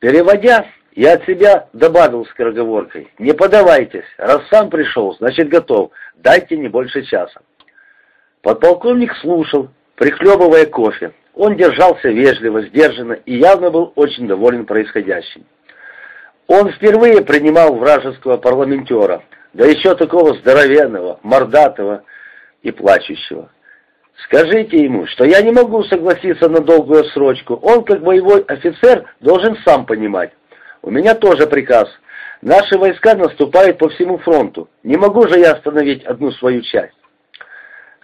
Переводя, я от себя добавил скороговоркой. «Не подавайтесь, раз сам пришел, значит готов, дайте не больше часа». Подполковник слушал, прихлебывая кофе. Он держался вежливо, сдержанно и явно был очень доволен происходящим. Он впервые принимал вражеского парламентера, да еще такого здоровенного, мордатого и плачущего. Скажите ему, что я не могу согласиться на долгую срочку. Он, как боевой офицер, должен сам понимать. У меня тоже приказ. Наши войска наступают по всему фронту. Не могу же я остановить одну свою часть.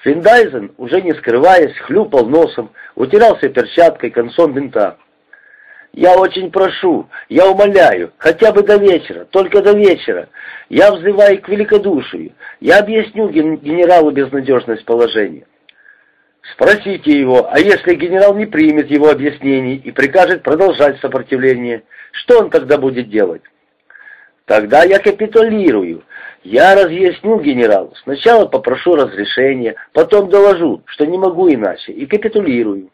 Финдайзен, уже не скрываясь, хлюпал носом, утирался перчаткой концом бинта. «Я очень прошу, я умоляю, хотя бы до вечера, только до вечера. Я взываю к великодушию. Я объясню генералу безнадежность положения». Спросите его, а если генерал не примет его объяснений и прикажет продолжать сопротивление, что он тогда будет делать? Тогда я капитулирую. Я разъясню генералу. Сначала попрошу разрешения, потом доложу, что не могу иначе, и капитулирую.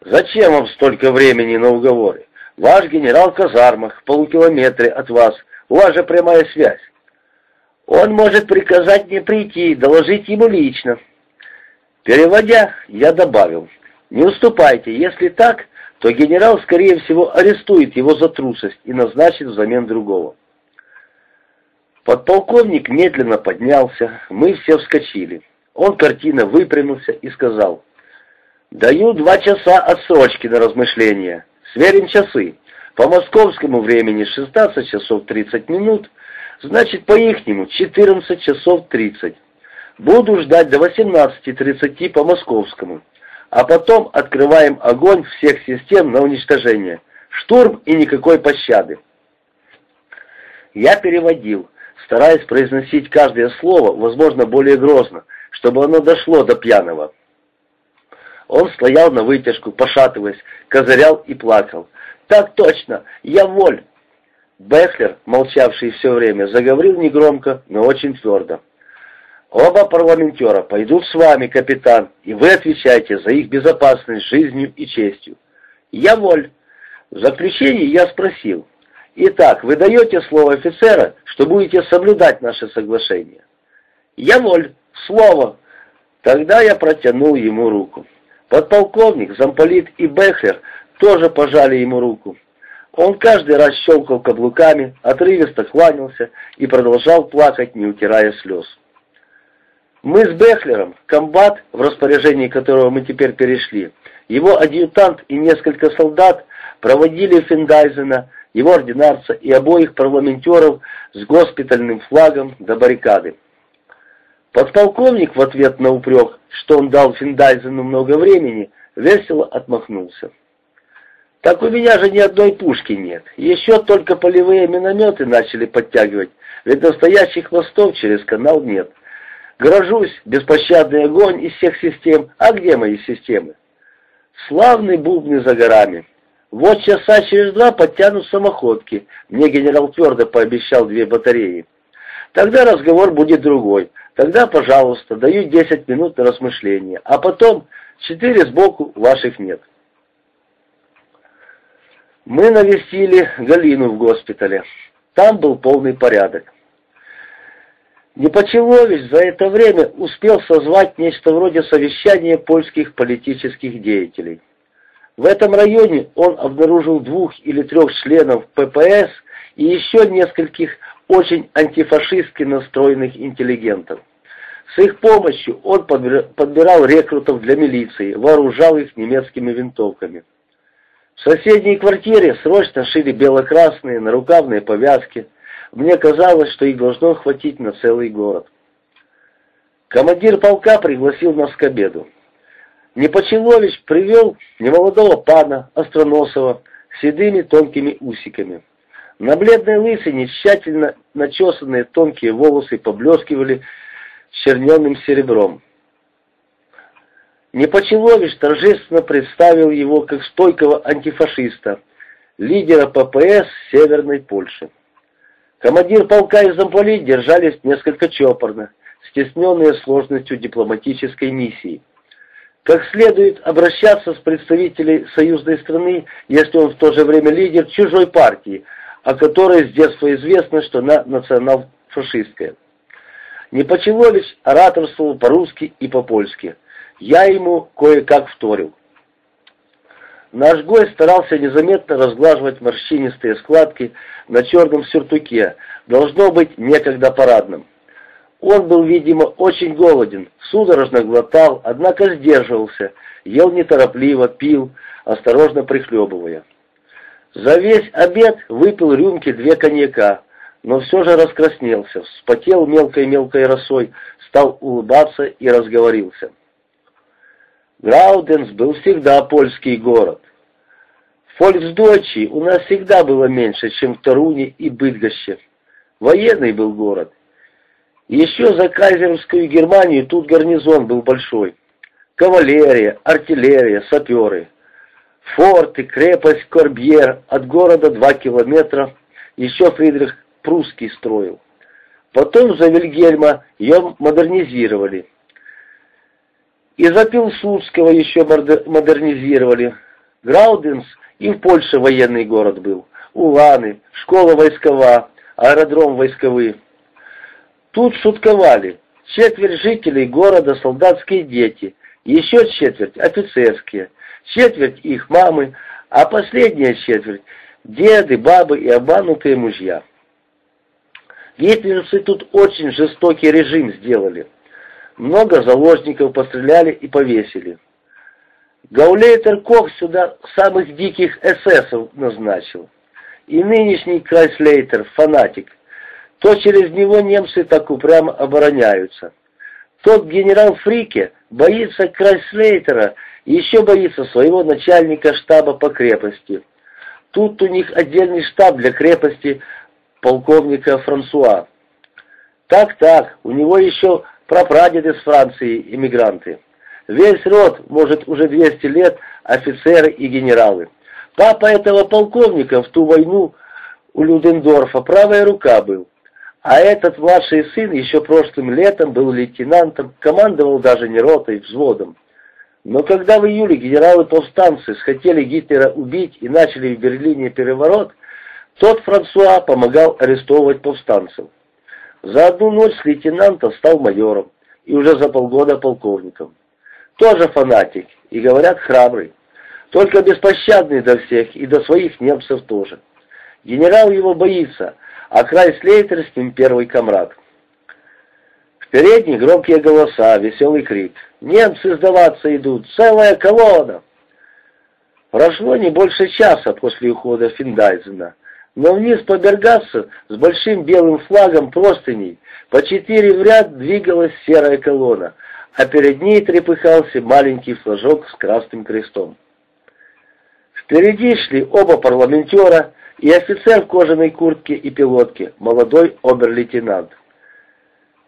Зачем вам столько времени на уговоры? Ваш генерал в казармах, в полукилометре от вас. У вас же прямая связь. Он может приказать мне прийти, доложить ему лично. Переводя, я добавил, не уступайте, если так, то генерал, скорее всего, арестует его за трусость и назначит взамен другого. Подполковник медленно поднялся, мы все вскочили. Он картина выпрямился и сказал, «Даю два часа отсрочки на размышления. Сверим часы. По московскому времени 16 часов 30 минут, значит, по ихнему 14 часов 30. Буду ждать до 18.30 по московскому, а потом открываем огонь всех систем на уничтожение. Штурм и никакой пощады. Я переводил, стараясь произносить каждое слово, возможно, более грозно, чтобы оно дошло до пьяного. Он стоял на вытяжку, пошатываясь, козырял и плакал. «Так точно! Я воль!» Бехлер, молчавший все время, заговорил негромко, но очень твердо. Оба парламентера пойдут с вами, капитан, и вы отвечаете за их безопасность жизнью и честью. Я воль. В заключении я спросил. Итак, вы даете слово офицера, что будете соблюдать наше соглашение? Я воль. Слово. Тогда я протянул ему руку. Подполковник, замполит и Бехлер тоже пожали ему руку. Он каждый раз щелкал каблуками, отрывисто кланялся и продолжал плакать, не утирая слез. Мы с Бехлером, комбат, в распоряжении которого мы теперь перешли, его адъютант и несколько солдат проводили Финдайзена, его ординарца и обоих парламентеров с госпитальным флагом до баррикады. Подполковник в ответ на упрек, что он дал Финдайзену много времени, весело отмахнулся. «Так у меня же ни одной пушки нет. Еще только полевые минометы начали подтягивать, ведь настоящих хвостов через канал нет. Грожусь, беспощадный огонь из всех систем. А где мои системы? Славные бубны за горами. Вот часа через два подтянут самоходки. Мне генерал твердо пообещал две батареи. Тогда разговор будет другой. Тогда, пожалуйста, даю 10 минут на размышление. А потом четыре сбоку ваших нет. Мы навестили Галину в госпитале. Там был полный порядок. Непочелович за это время успел созвать нечто вроде совещания польских политических деятелей. В этом районе он обнаружил двух или трех членов ППС и еще нескольких очень антифашистски настроенных интеллигентов. С их помощью он подбирал рекрутов для милиции, вооружал их немецкими винтовками. В соседней квартире срочно шили бело-красные нарукавные повязки – мне казалось, что их должно хватить на целый город. Командир полка пригласил нас к обеду. Непочелович привел немолодого пана, остроносого, с седыми тонкими усиками. На бледной лысине тщательно начесанные тонкие волосы поблескивали черненным серебром. Непочелович торжественно представил его как стойкого антифашиста, лидера ППС Северной Польши. Командир полка и замполит держались несколько чопорно, стесненные сложностью дипломатической миссии. как следует обращаться с представителей союзной страны, если он в то же время лидер чужой партии, о которой с детства известно, что она национал-фашистская. Непочелович ораторствовал по-русски и по-польски. Я ему кое-как вторил. Наш гость старался незаметно разглаживать морщинистые складки на черном сюртуке, должно быть некогда парадным. Он был, видимо, очень голоден, судорожно глотал, однако сдерживался, ел неторопливо, пил, осторожно прихлебывая. За весь обед выпил рюмки две коньяка, но все же раскраснелся, вспотел мелкой-мелкой росой, стал улыбаться и разговорился. Грауденс был всегда польский город. В Фольксдойче у нас всегда было меньше, чем в Таруне и Быдгоще. Военный был город. Еще за кайзеровскую Германию тут гарнизон был большой. Кавалерия, артиллерия, саперы. Форты, крепость Корбьер, от города два километра. Еще Фридрих Прусский строил. Потом за Вильгельма ее модернизировали. И за Пилсудского еще модернизировали. Грауденс и в Польше военный город был. Уланы, школа войскова, аэродром войсковый. Тут шутковали. Четверть жителей города солдатские дети, еще четверть офицерские, четверть их мамы, а последняя четверть деды, бабы и обманутые мужья. Гитлеровцы тут очень жестокий режим сделали. Много заложников постреляли и повесили. Гаулейтер Кох сюда самых диких эсэсов назначил. И нынешний Крайслейтер, фанатик, то через него немцы так упрямо обороняются. Тот генерал Фрике боится Крайслейтера и еще боится своего начальника штаба по крепости. Тут у них отдельный штаб для крепости полковника Франсуа. Так-так, у него еще прапрадеды с Франции, иммигранты. Весь род, может, уже 200 лет, офицеры и генералы. Папа этого полковника в ту войну у Людендорфа правая рука был. А этот младший сын еще прошлым летом был лейтенантом, командовал даже не ротой, взводом. Но когда в июле генералы-повстанцы схотели Гитлера убить и начали в Берлине переворот, тот Франсуа помогал арестовывать повстанцев. За одну ночь с лейтенанта стал майором и уже за полгода полковником. Тоже фанатик и, говорят, храбрый. Только беспощадный до всех и до своих немцев тоже. Генерал его боится, а край Слейтер с ним первый комрад. В передней громкие голоса, веселый крик. «Немцы сдаваться идут! Целая колонна!» Прошло не больше часа после ухода Финдайзена но вниз по Бергасу с большим белым флагом простыней по четыре в ряд двигалась серая колонна, а перед ней трепыхался маленький флажок с красным крестом. Впереди шли оба парламентера и офицер в кожаной куртке и пилотке, молодой обер-лейтенант.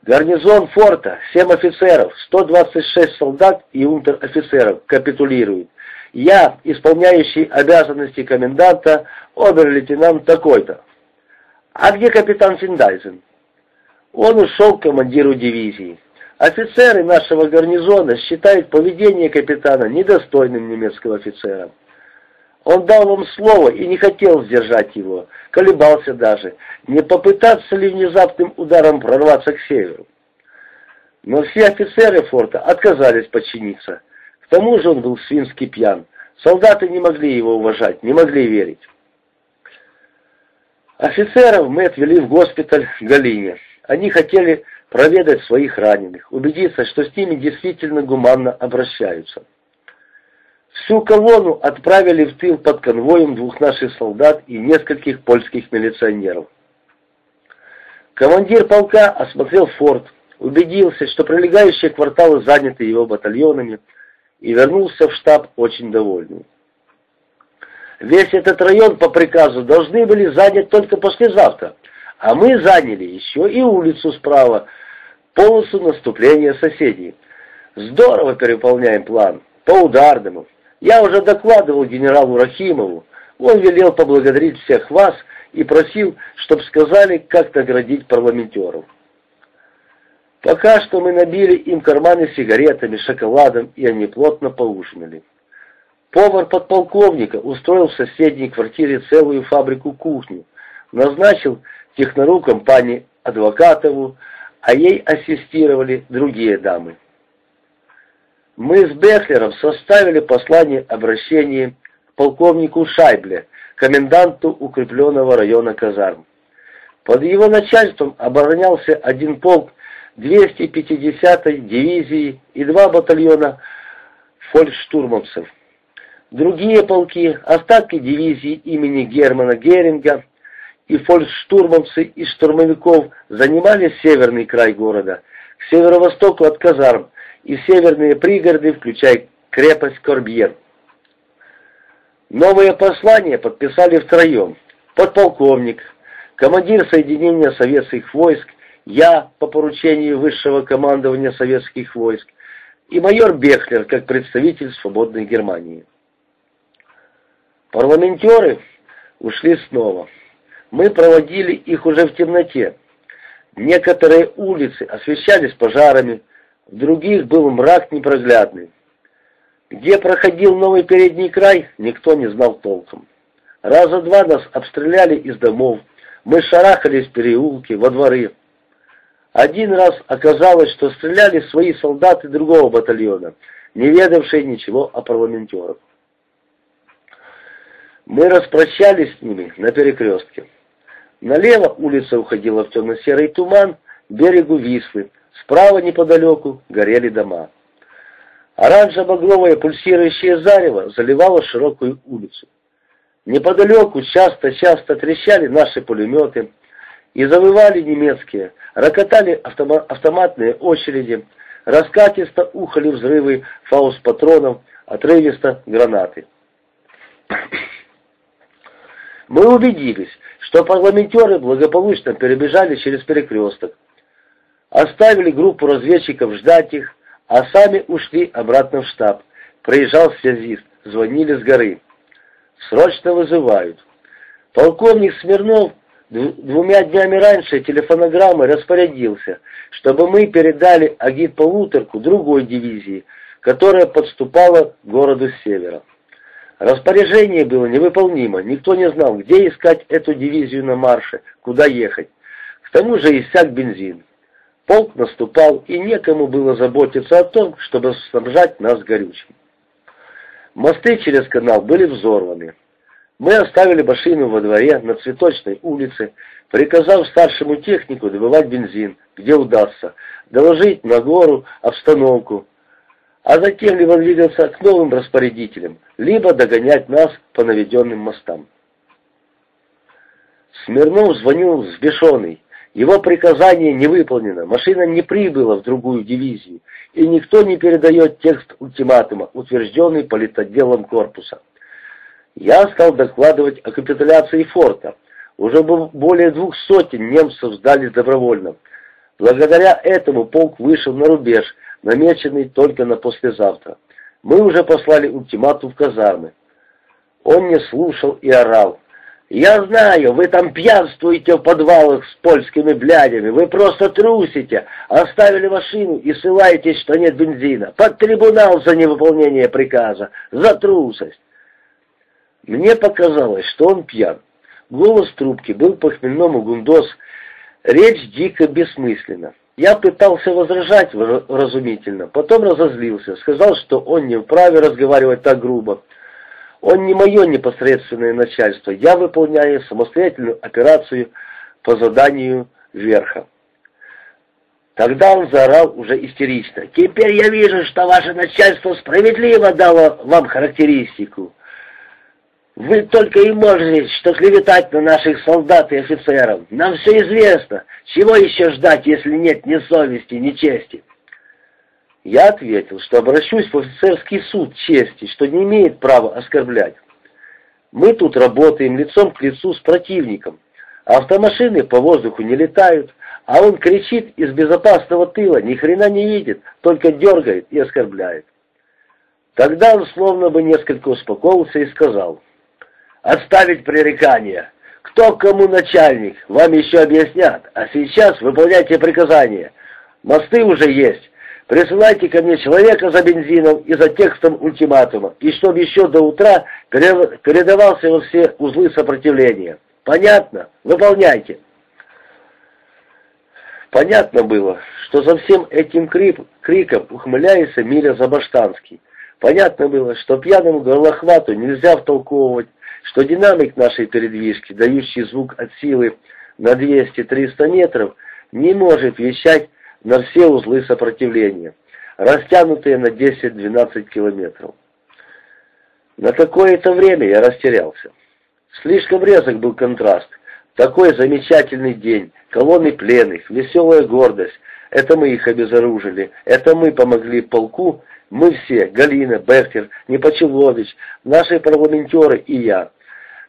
Гарнизон форта, семь офицеров, 126 солдат и унтер-офицеров капитулируют. Я, исполняющий обязанности коменданта, обер-лейтенант такой-то. А где капитан Финдайзен? Он ушел к командиру дивизии. Офицеры нашего гарнизона считают поведение капитана недостойным немецкого офицера. Он дал вам слово и не хотел сдержать его, колебался даже, не попытаться ли внезапным ударом прорваться к северу. Но все офицеры форта отказались подчиниться. К тому же он был свински пьян. Солдаты не могли его уважать, не могли верить. Офицеров мы отвели в госпиталь Галине. Они хотели проведать своих раненых, убедиться, что с ними действительно гуманно обращаются. Всю колонну отправили в тыл под конвоем двух наших солдат и нескольких польских милиционеров. Командир полка осмотрел форт, убедился, что прилегающие кварталы заняты его батальонами, и вернулся в штаб очень довольный. Весь этот район по приказу должны были занять только послезавтра, а мы заняли еще и улицу справа, полосу наступления соседей. Здорово переполняем план, по ударному. Я уже докладывал генералу Рахимову, он велел поблагодарить всех вас и просил, чтобы сказали, как наградить парламентеров. Пока что мы набили им карманы сигаретами, шоколадом, и они плотно поужинали. Повар подполковника устроил в соседней квартире целую фабрику кухню, назначил технору компании Адвокатову, а ей ассистировали другие дамы. Мы с Бехлером составили послание обращения к полковнику Шайбле, коменданту укрепленного района казарм. Под его начальством оборонялся один полк 250-й дивизии и два батальона фолькштурмовцев. Другие полки, остатки дивизии имени Германа Геринга и фолькштурмовцы и штурмовиков занимали северный край города, к северо-востоку от казарм, и северные пригороды, включая крепость Корбьер. Новое послание подписали втроем. Подполковник, командир соединения советских войск, я по поручению высшего командования советских войск и майор Бехлер как представитель свободной Германии. Парламентеры ушли снова. Мы проводили их уже в темноте. Некоторые улицы освещались пожарами, в других был мрак непроглядный. Где проходил новый передний край, никто не знал толком. Раза два нас обстреляли из домов, мы шарахались в переулки, во дворы. Один раз оказалось, что стреляли свои солдаты другого батальона, не ведавшие ничего о парламентерах. Мы распрощались с ними на перекрестке. Налево улица уходила в темно-серый туман, берегу Вислы, Справа неподалеку горели дома. Оранжево-багровое пульсирующее зарево заливало широкую улицу. Неподалеку часто-часто трещали наши пулеметы и завывали немецкие, рокотали автома автоматные очереди, раскатисто ухали взрывы фаус-патронов, отрывисто гранаты. Мы убедились, что парламентеры благополучно перебежали через перекресток, Оставили группу разведчиков ждать их, а сами ушли обратно в штаб. Проезжал связист, звонили с горы. Срочно вызывают. Полковник Смирнов двумя днями раньше телефонограммой распорядился, чтобы мы передали агит-полуторку другой дивизии, которая подступала к городу с севера. Распоряжение было невыполнимо, никто не знал, где искать эту дивизию на марше, куда ехать. К тому же иссяк бензин. Полк наступал, и некому было заботиться о том, чтобы снабжать нас горючим. Мосты через канал были взорваны. Мы оставили машину во дворе на Цветочной улице, приказав старшему технику добывать бензин, где удастся, доложить на гору обстановку, а затем либо двигаться к новым распорядителям, либо догонять нас по наведенным мостам. Смирнов звонил взбешенный. Его приказание не выполнено, машина не прибыла в другую дивизию, и никто не передает текст ультиматума, утвержденный политотделом корпуса. Я стал докладывать о капитуляции форта. Уже более двух сотен немцев сдались добровольно. Благодаря этому полк вышел на рубеж, намеченный только на послезавтра. Мы уже послали ультиматум в казармы. Он не слушал и орал. Я знаю, вы там пьянствуете в подвалах с польскими блядями, вы просто трусите, оставили машину и ссылаетесь, что нет бензина. Под трибунал за невыполнение приказа, за трусость. Мне показалось, что он пьян. Голос трубки был по-хмельному гундос, речь дико бессмысленна. Я пытался возражать разумительно, потом разозлился, сказал, что он не вправе разговаривать так грубо. Он не мое непосредственное начальство. Я выполняю самостоятельную операцию по заданию верха. Тогда он заорал уже истерично. «Теперь я вижу, что ваше начальство справедливо дало вам характеристику. Вы только и можете, что клеветать на наших солдат и офицеров. Нам все известно. Чего еще ждать, если нет ни совести, ни чести?» Я ответил, что обращусь в офицерский суд чести, что не имеет права оскорблять. Мы тут работаем лицом к лицу с противником. Автомашины по воздуху не летают, а он кричит из безопасного тыла, ни хрена не видит, только дергает и оскорбляет. Тогда он словно бы несколько успокоился и сказал, «Отставить пререкания. Кто кому начальник, вам еще объяснят, а сейчас выполняйте приказания. Мосты уже есть. Присылайте ко мне человека за бензином и за текстом ультиматума, и чтобы еще до утра передавался во все узлы сопротивления. Понятно? Выполняйте. Понятно было, что за всем этим крип, криком ухмыляется Миля Забаштанский. Понятно было, что пьяному горлохвату нельзя втолковывать, что динамик нашей передвижки, дающий звук от силы на 200-300 метров, не может вещать на все узлы сопротивления, растянутые на 10-12 километров. На какое-то время я растерялся. Слишком резок был контраст. Такой замечательный день, колонны пленных, веселая гордость. Это мы их обезоружили, это мы помогли полку, мы все, Галина, Бехтер, Непочелович, наши парламентеры и я.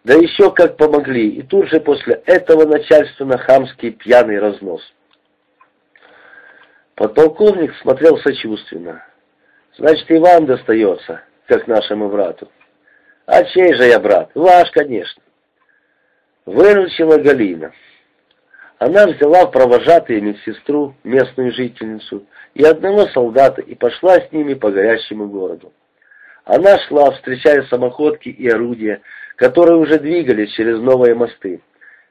Да еще как помогли, и тут же после этого начальственно-хамский пьяный разнос. Подполковник смотрел сочувственно. «Значит, и вам достается, как нашему брату». «А чей же я брат? Ваш, конечно». Выручила Галина. Она взяла в провожатые медсестру, местную жительницу, и одного солдата и пошла с ними по горящему городу. Она шла, встречая самоходки и орудия, которые уже двигались через новые мосты.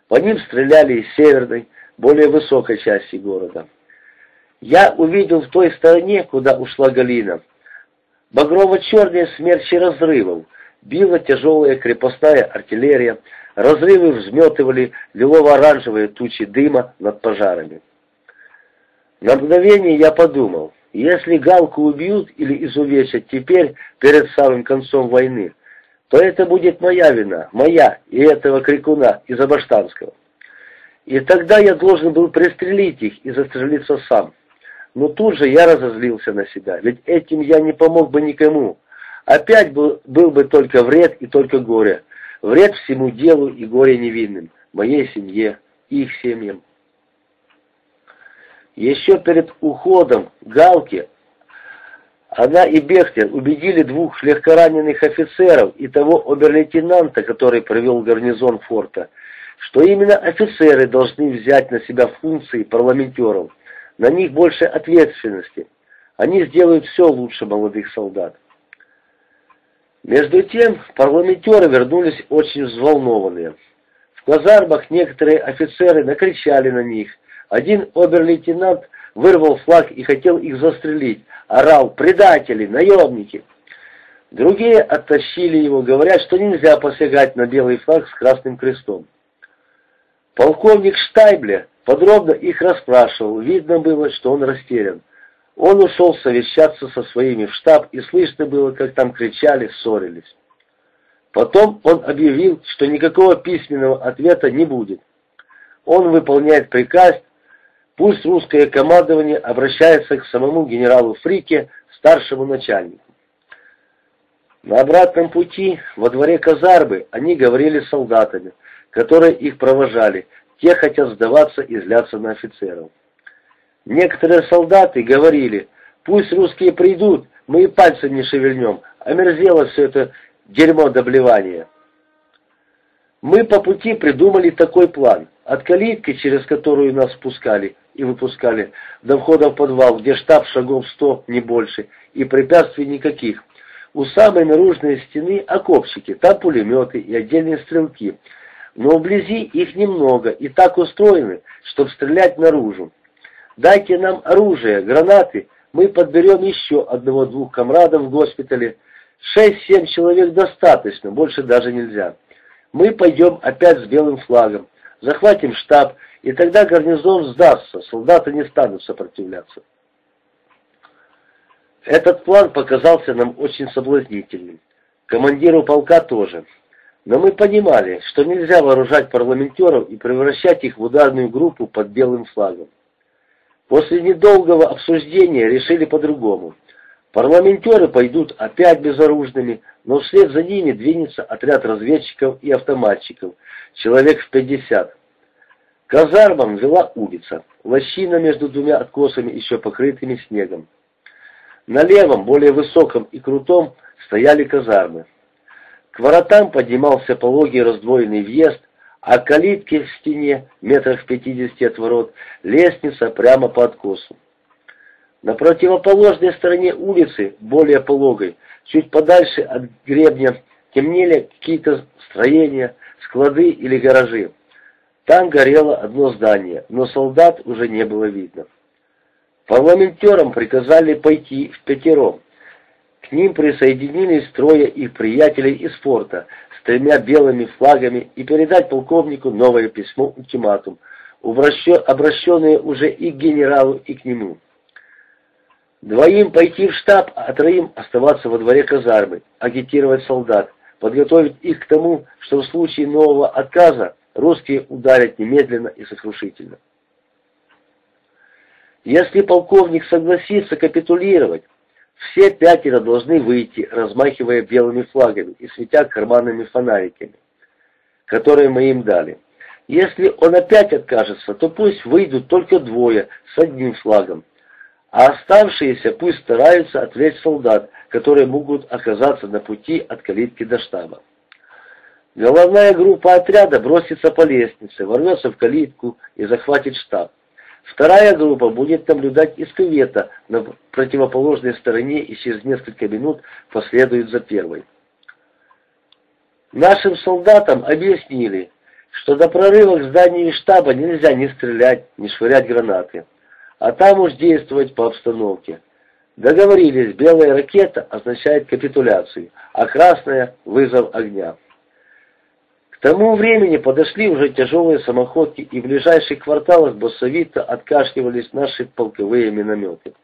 По ним стреляли из северной, более высокой части города. Я увидел в той стороне, куда ушла Галина, багрово-черные смерчи разрывов, била тяжелая крепостная артиллерия, разрывы взметывали лилово-оранжевые тучи дыма над пожарами. На мгновение я подумал, если Галку убьют или изувечат теперь, перед самым концом войны, то это будет моя вина, моя и этого крикуна из Абаштанского. И тогда я должен был пристрелить их и застрелиться сам. Но тут же я разозлился на себя, ведь этим я не помог бы никому. Опять был, был бы только вред и только горе. Вред всему делу и горе невинным, моей семье, их семьям. Еще перед уходом Галки она и Бехтер убедили двух легкораненых офицеров и того обер-лейтенанта, который провел гарнизон форта, что именно офицеры должны взять на себя функции парламентеров, на них больше ответственности. Они сделают все лучше молодых солдат. Между тем парламентеры вернулись очень взволнованные. В казармах некоторые офицеры накричали на них. Один обер-лейтенант вырвал флаг и хотел их застрелить. Орал «Предатели! Наемники!» Другие оттащили его, говорят, что нельзя посягать на белый флаг с красным крестом. Полковник Штайбле подробно их расспрашивал, видно было, что он растерян. Он ушел совещаться со своими в штаб, и слышно было, как там кричали, ссорились. Потом он объявил, что никакого письменного ответа не будет. Он выполняет приказ, пусть русское командование обращается к самому генералу Фрике, старшему начальнику. На обратном пути во дворе казармы они говорили с солдатами, которые их провожали, те хотят сдаваться и зляться на офицеров. Некоторые солдаты говорили, пусть русские придут, мы и пальцем не шевельнем, омерзело все это дерьмо доблевания. Мы по пути придумали такой план. От калитки, через которую нас спускали и выпускали, до входа в подвал, где штаб шагов сто, не больше, и препятствий никаких. У самой наружной стены окопчики, там пулеметы и отдельные стрелки. Но вблизи их немного и так устроены, чтобы стрелять наружу. Дайте нам оружие, гранаты, мы подберем еще одного-двух комрадов в госпитале. Шесть-семь человек достаточно, больше даже нельзя. Мы пойдем опять с белым флагом, захватим штаб, и тогда гарнизон сдастся, солдаты не станут сопротивляться. Этот план показался нам очень соблазнительным. Командиру полка тоже. Но мы понимали, что нельзя вооружать парламентеров и превращать их в ударную группу под белым флагом. После недолгого обсуждения решили по-другому. Парламентеры пойдут опять безоружными, но вслед за ними двинется отряд разведчиков и автоматчиков, человек в 50. Казармам вела улица, лощина между двумя откосами, еще покрытыми снегом. На левом, более высоком и крутом, стояли казармы. К воротам поднимался пологий раздвоенный въезд, а калитки в стене, метрах пятидесяти от ворот, лестница прямо по откосу. На противоположной стороне улицы, более пологой, чуть подальше от гребня, темнели какие-то строения, склады или гаражи. Там горело одно здание, но солдат уже не было видно. Парламентерам приказали пойти в пятером. К ним присоединились трое их приятелей из форта с тремя белыми флагами и передать полковнику новое письмо-ультиматум, обращенное уже и к генералу, и к нему. Двоим пойти в штаб, а троим оставаться во дворе казармы, агитировать солдат, подготовить их к тому, что в случае нового отказа русские ударят немедленно и сокрушительно. Если полковник согласится капитулировать, все пятеро должны выйти, размахивая белыми флагами и светя карманными фонариками, которые мы им дали. Если он опять откажется, то пусть выйдут только двое с одним флагом, а оставшиеся пусть стараются отвлечь солдат, которые могут оказаться на пути от калитки до штаба. Головная группа отряда бросится по лестнице, ворвется в калитку и захватит штаб. Вторая группа будет наблюдать из кювета на противоположной стороне и через несколько минут последует за первой. Нашим солдатам объяснили, что до прорыва к зданию штаба нельзя ни стрелять, ни швырять гранаты а там уж действовать по обстановке. Договорились, белая ракета означает капитуляцию, а красная — вызов огня. Тому времени подошли уже тяжелые самоходки, и в ближайших кварталах боссовито откашливались наши полковые минометы.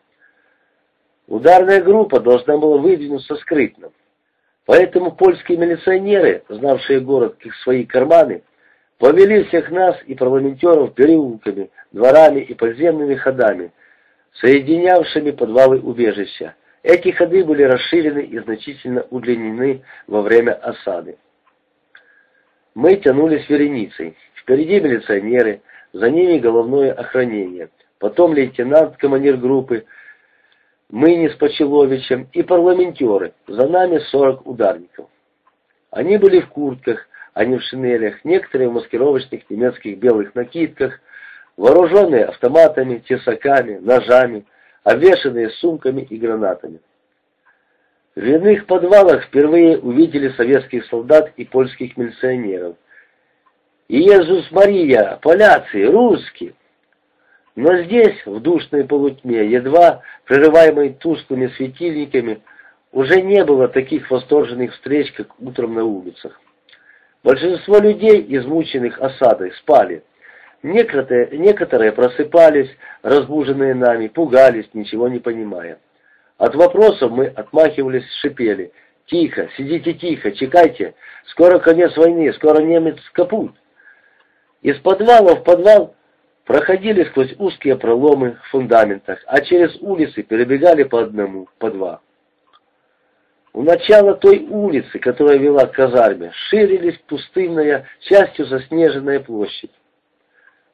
Ударная группа должна была выдвинуться скрытно. Поэтому польские милиционеры, знавшие город как свои карманы, Повели всех нас и парламентеров переулками, дворами и подземными ходами, соединявшими подвалы убежища. Эти ходы были расширены и значительно удлинены во время осады. Мы тянулись вереницей. Впереди милиционеры, за ними головное охранение, потом лейтенант, командир группы, мы не с Почеловичем и парламентеры, за нами сорок ударников. Они были в куртках, а не в шинелях, некоторые в маскировочных немецких белых накидках, вооруженные автоматами, тесаками, ножами, обвешанные сумками и гранатами. В иных подвалах впервые увидели советских солдат и польских милиционеров. «Иисус Мария! Поляцы! Русские!» Но здесь, в душной полутьме, едва прерываемой тусклыми светильниками, уже не было таких восторженных встреч, как утром на улицах. Большинство людей, измученных осадой, спали. Некоторые, некоторые просыпались, разбуженные нами, пугались, ничего не понимая. От вопросов мы отмахивались, шипели. «Тихо, сидите тихо, чекайте, скоро конец войны, скоро немец капут». Из подвала в подвал проходили сквозь узкие проломы в фундаментах, а через улицы перебегали по одному, по два. У начала той улицы, которая вела к казарме, ширились пустынная, частью заснеженная площадь.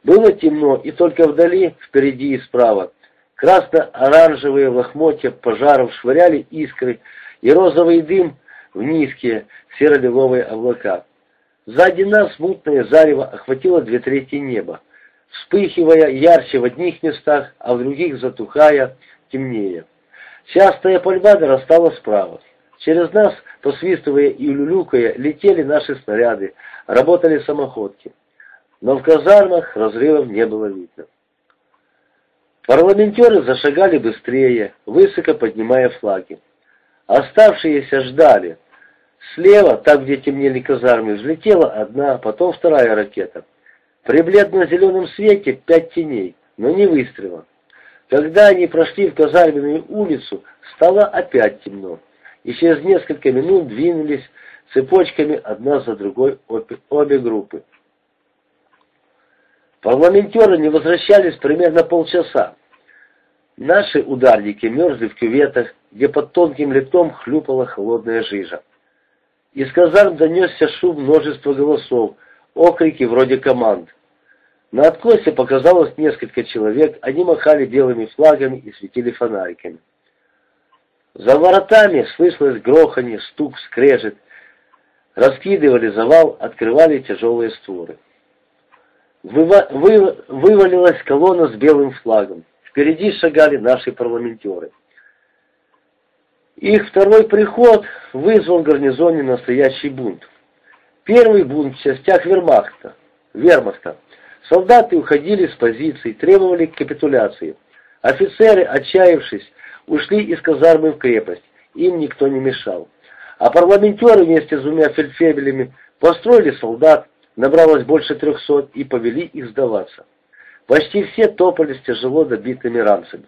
Было темно, и только вдали, впереди и справа, красно-оранжевые лохмотья пожаров швыряли искры и розовый дым в низкие серо-лиловые облака. Сзади нас мутное зарево охватило две трети неба, вспыхивая ярче в одних местах, а в других затухая, темнее. Частая пальба дорастала справа. Через нас, посвистывая и люлюкая, летели наши снаряды, работали самоходки. Но в казармах разрывов не было видно. Парламентеры зашагали быстрее, высоко поднимая флаги. Оставшиеся ждали. Слева, там, где темнели казармы, взлетела одна, потом вторая ракета. При бледно-зеленом свете пять теней, но не выстрела. Когда они прошли в казарменную улицу, стало опять темно и через несколько минут двинулись цепочками одна за другой обе, обе группы. Парламентеры не возвращались примерно полчаса. Наши ударники мерзли в кюветах, где под тонким летом хлюпала холодная жижа. Из казарм донесся шум множества голосов, окрики вроде команд. На откосе показалось несколько человек, они махали белыми флагами и светили фонариками. За воротами слышалось гроханье, стук, скрежет. Раскидывали завал, открывали тяжелые створы. Выва вы вывалилась колонна с белым флагом. Впереди шагали наши парламентеры. Их второй приход вызвал в гарнизоне настоящий бунт. Первый бунт в частях вермахта, вермахта. Солдаты уходили с позиций, требовали капитуляции. Офицеры, отчаявшись, ушли из казармы в крепость. Им никто не мешал. А парламентеры вместе с двумя фельдфебелями построили солдат, набралось больше трехсот, и повели их сдаваться. Почти все топали с тяжело добитыми ранцами.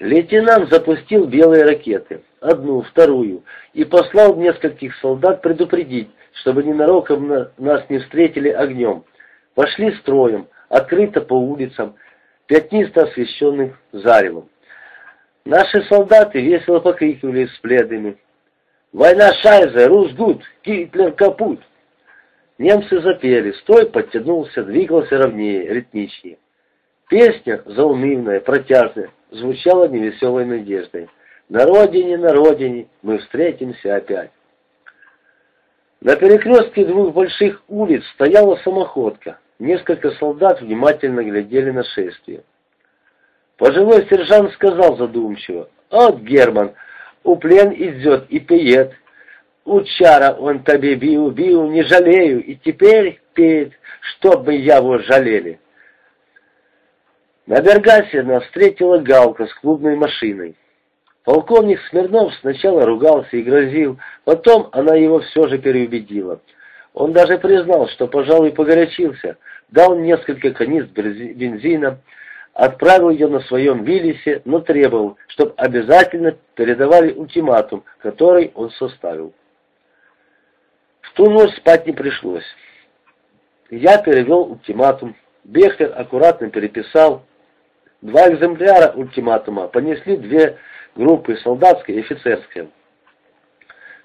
Лейтенант запустил белые ракеты, одну, вторую, и послал нескольких солдат предупредить, чтобы ненароком на нас не встретили огнем. Пошли строем, открыто по улицам, пятнисто освещенных заревом. Наши солдаты весело покрикивали с пледами. «Война шайзе! Рус гуд! Гитлер капут!» Немцы запели, строй подтянулся, двигался ровнее, ритмичнее. Песня, заунывная, протяжная, звучала невеселой надеждой. «На родине, на родине, мы встретимся опять». На перекрестке двух больших улиц стояла самоходка. Несколько солдат внимательно глядели на шествие. Пожилой сержант сказал задумчиво, «От, Герман, у плен идет и пеет. Учара он тебе бил, бил, не жалею, и теперь пеет, чтоб мы его жалели». На Бергасе нас встретила галка с клубной машиной. Полковник Смирнов сначала ругался и грозил, потом она его все же переубедила. Он даже признал, что, пожалуй, погорячился, дал несколько канистр бензина, отправил ее на своем Виллисе, но требовал, чтобы обязательно передавали ультиматум, который он составил. В ту ночь спать не пришлось. Я перевел ультиматум, Бехтер аккуратно переписал. Два экземпляра ультиматума понесли две группы, солдатская и офицерская.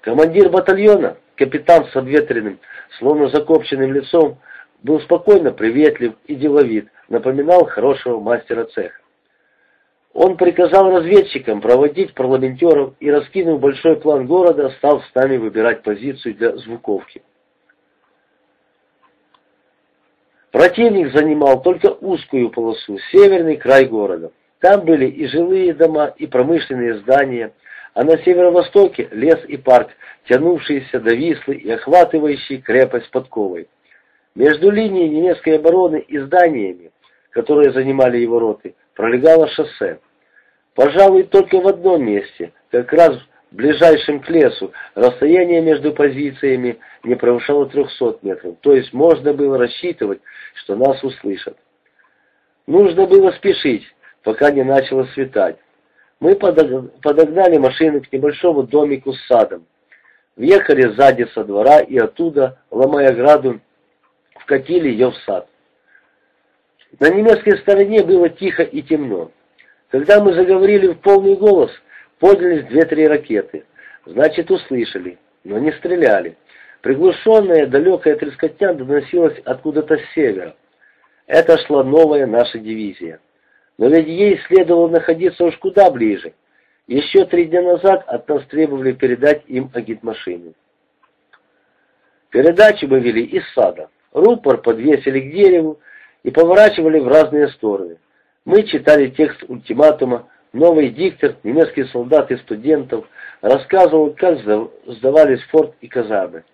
Командир батальона, капитан с обветренным, словно закопченным лицом, был спокойно приветлив и деловит, напоминал хорошего мастера цеха. Он приказал разведчикам проводить парламентеров и, раскинув большой план города, стал с нами выбирать позицию для звуковки. Противник занимал только узкую полосу, северный край города. Там были и жилые дома, и промышленные здания, а на северо-востоке лес и парк, тянувшиеся до Вислы и охватывающие крепость подковой. Между линией немецкой обороны и зданиями которые занимали его роты, пролегало шоссе. Пожалуй, только в одном месте, как раз ближайшем к лесу, расстояние между позициями не превышало 300 метров, то есть можно было рассчитывать, что нас услышат. Нужно было спешить, пока не начало светать. Мы подогнали машину к небольшому домику с садом. Въехали сзади со двора и оттуда, ломая граду, вкатили ее в сад. На немецкой стороне было тихо и темно. Когда мы заговорили в полный голос, поднялись две-три ракеты. Значит, услышали, но не стреляли. Приглушенная, далекая трескотня доносилась откуда-то с севера. Это шла новая наша дивизия. Но ведь ей следовало находиться уж куда ближе. Еще три дня назад от нас требовали передать им агитмашину. Передачу мы вели из сада. Рупор подвесили к дереву, и поворачивали в разные стороны. Мы читали текст ультиматума, новый диктор, немецкие солдаты студентов, рассказывал, как сдавались форт и казармы.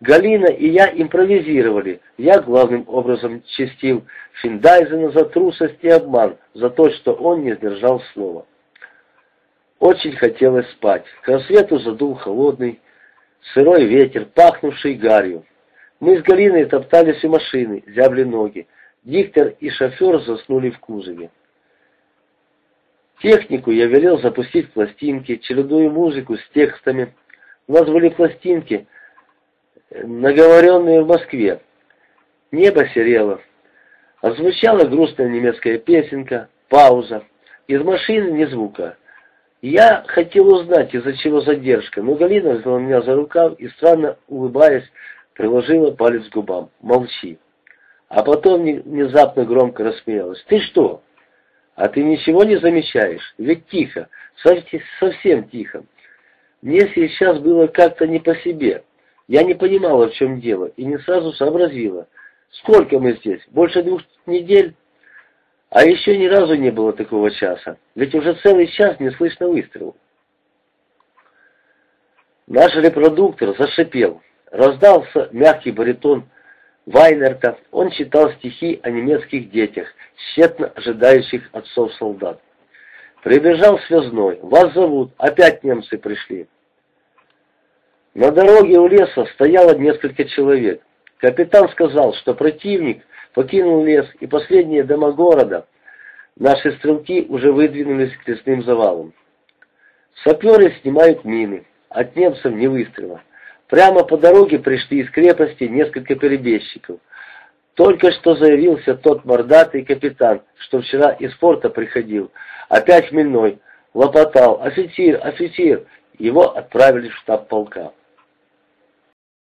Галина и я импровизировали. Я главным образом чистил Финдайзена за трусость и обман, за то, что он не сдержал слова. Очень хотелось спать. К рассвету задул холодный, сырой ветер, пахнувший гарью. Мы с Галиной топтались у машины, зябли ноги. Диктор и шофер заснули в кузове. Технику я велел запустить пластинки, чередуя музыку с текстами. У нас были пластинки, наговоренные в Москве. Небо серело. Озвучала грустная немецкая песенка, пауза. Из машины ни звука. Я хотел узнать, из-за чего задержка, но Галина взяла меня за рукав и, странно улыбаясь, приложила палец к губам. «Молчи». А потом внезапно громко рассмеялась. «Ты что? А ты ничего не замечаешь? Ведь тихо, совсем тихо. Мне сейчас было как-то не по себе. Я не понимала, в чем дело, и не сразу сообразила. Сколько мы здесь? Больше двух недель? А еще ни разу не было такого часа, ведь уже целый час не слышно выстрелов. Наш репродуктор зашипел. Раздался мягкий баритон Вайнерта. Он читал стихи о немецких детях, тщетно ожидающих отцов солдат. Прибежал связной. «Вас зовут. Опять немцы пришли». На дороге у леса стояло несколько человек. Капитан сказал, что противник покинул лес, и последние дома города, наши стрелки уже выдвинулись к лесным завалам. Саперы снимают мины, от немцев не выстрела. Прямо по дороге пришли из крепости несколько перебежчиков. Только что заявился тот мордатый капитан, что вчера из порта приходил, опять хмельной, лопотал «Офицер, офицер!» Его отправили в штаб полка.